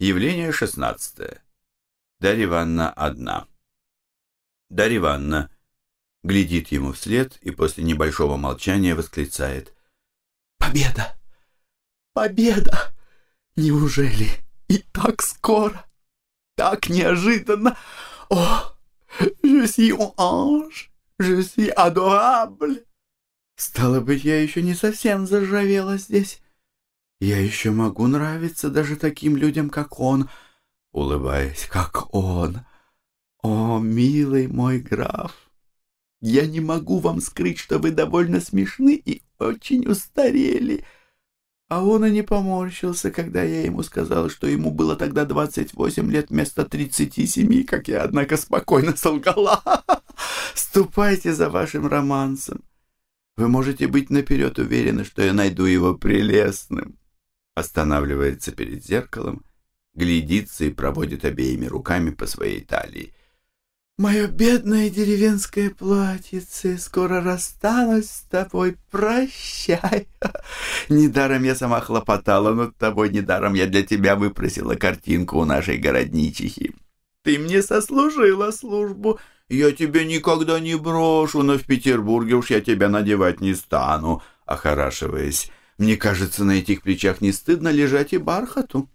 Явление шестнадцатое. Дарья Ивановна одна. Дарья Ивановна глядит ему вслед и после небольшого молчания восклицает. «Победа! Победа! Неужели и так скоро? Так неожиданно! О, je suis un ange! Je suis adorable!» Стало быть, я еще не совсем заржавела здесь. Я еще могу нравиться даже таким людям, как он, улыбаясь, как он. О, милый мой граф, я не могу вам скрыть, что вы довольно смешны и очень устарели. А он и не поморщился, когда я ему сказала, что ему было тогда 28 лет вместо 37, как я, однако, спокойно солгала. Ступайте за вашим романсом. Вы можете быть наперед уверены, что я найду его прелестным останавливается перед зеркалом, глядится и проводит обеими руками по своей талии. «Мое бедное деревенское платьице, скоро расстанусь с тобой, прощай! Недаром я сама хлопотала над тобой, недаром я для тебя выпросила картинку у нашей городничихи. Ты мне сослужила службу, я тебя никогда не брошу, но в Петербурге уж я тебя надевать не стану», охорашиваясь. Мне кажется, на этих плечах не стыдно лежать и бархату.